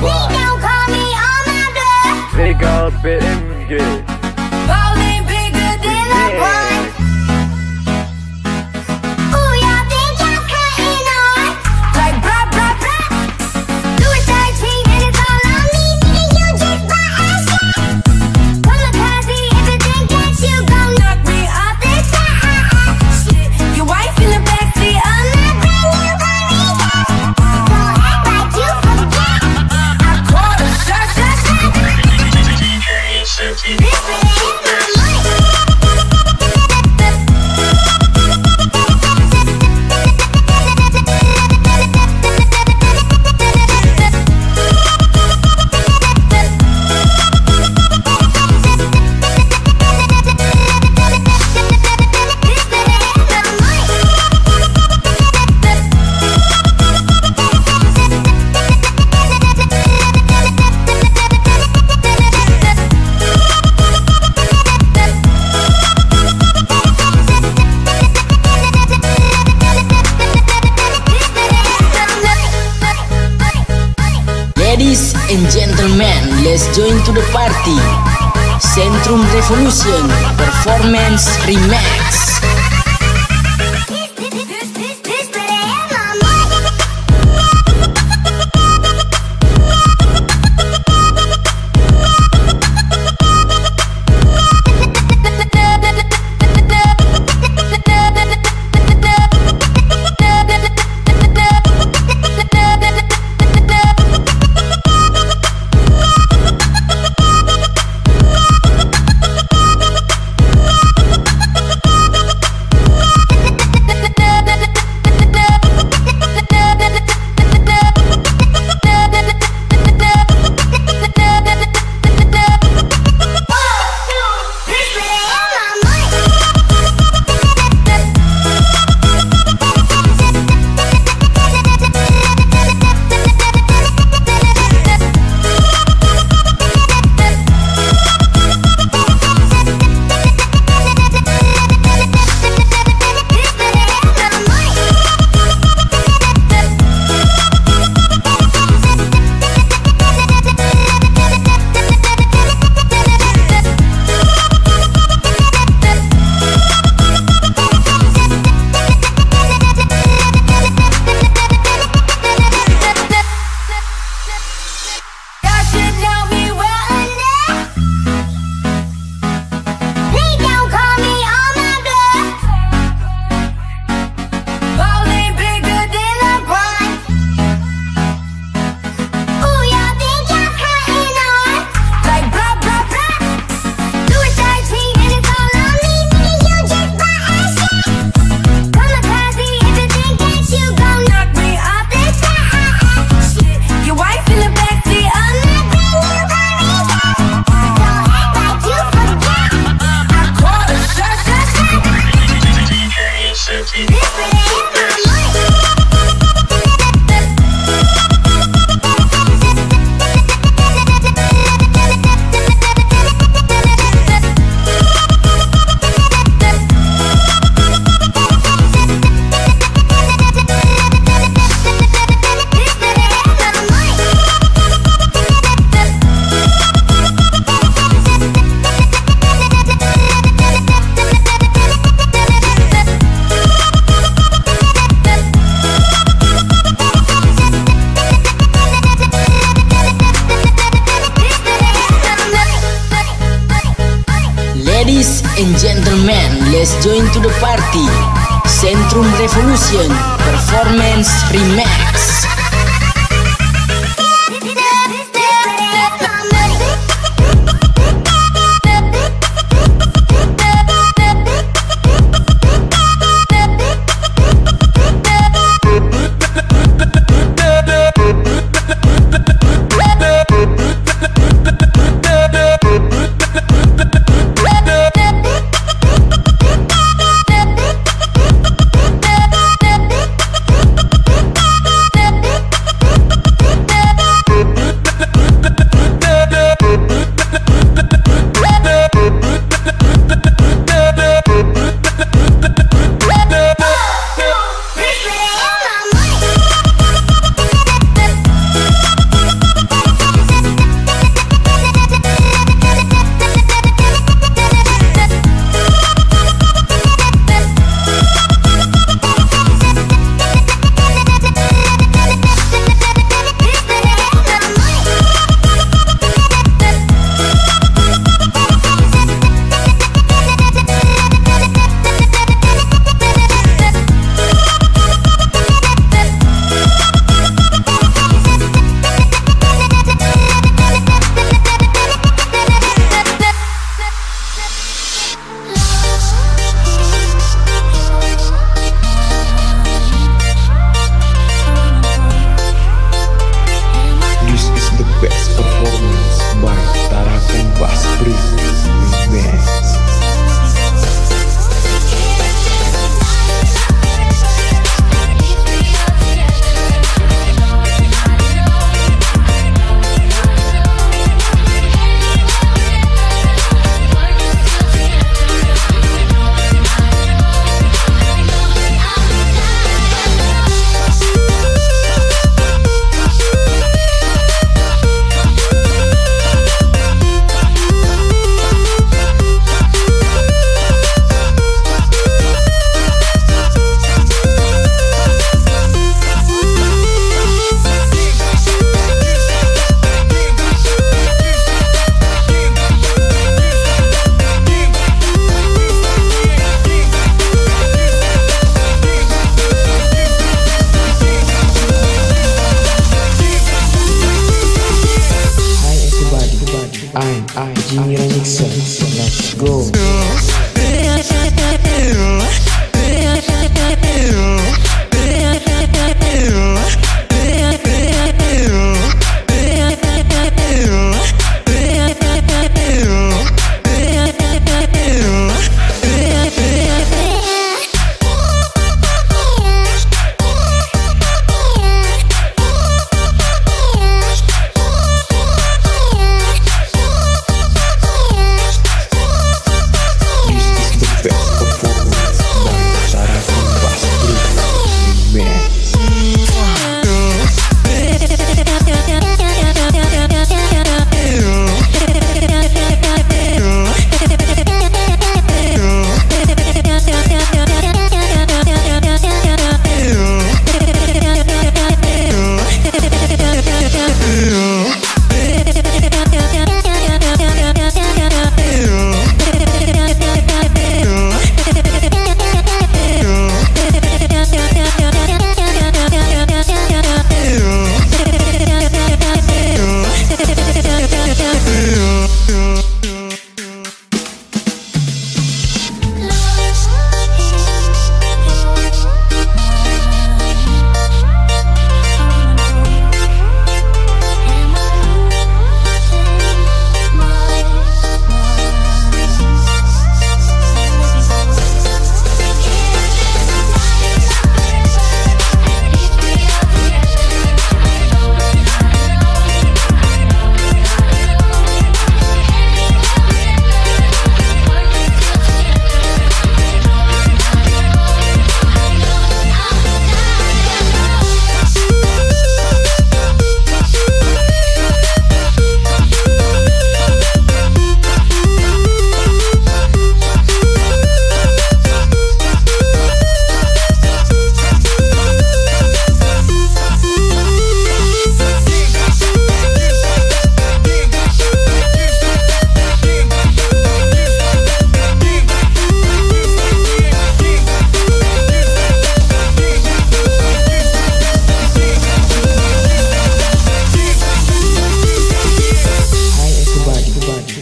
They don't call me on my. Big old spitting good. Vegas BMG join to the party. Centrum Revolution Performance Remix. Revolution Performance Remix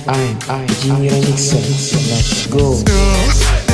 I'm I, Junior Nixon, let's go.